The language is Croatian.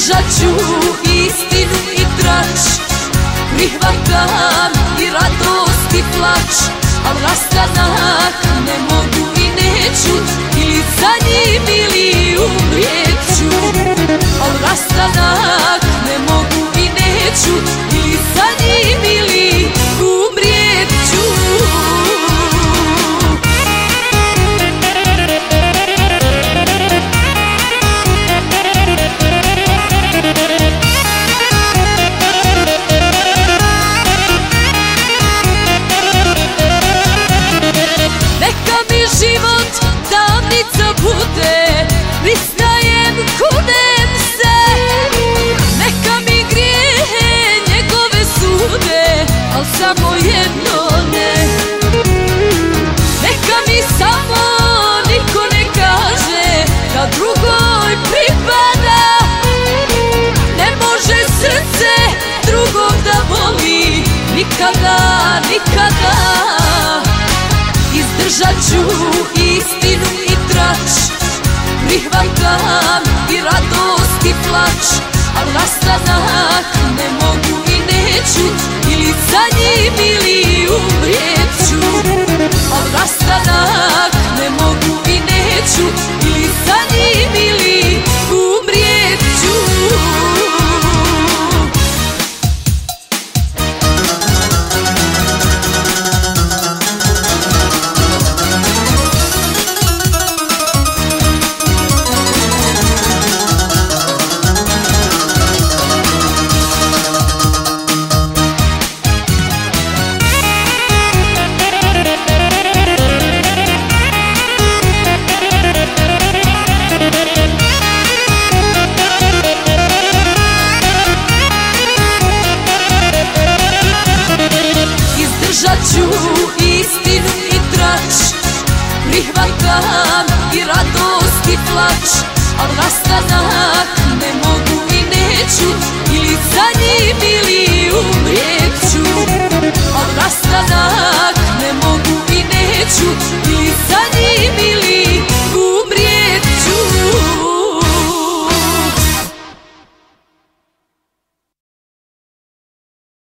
Držat ću istinu i trač. Prihvatam i radost i plač. Al rastanak ne mogu i neću. Ili za njim ili umrijet ću. Al rastanak ne mogu i neću. neblone Neka mi samo niko kaže da drugoj pripada. Ne može srce drugog da voli Nikada, nikada. Izdržat ću istinu i trač Prihvatam i radost i plač Al nastanak ne mogu i neću. Ili za njim trač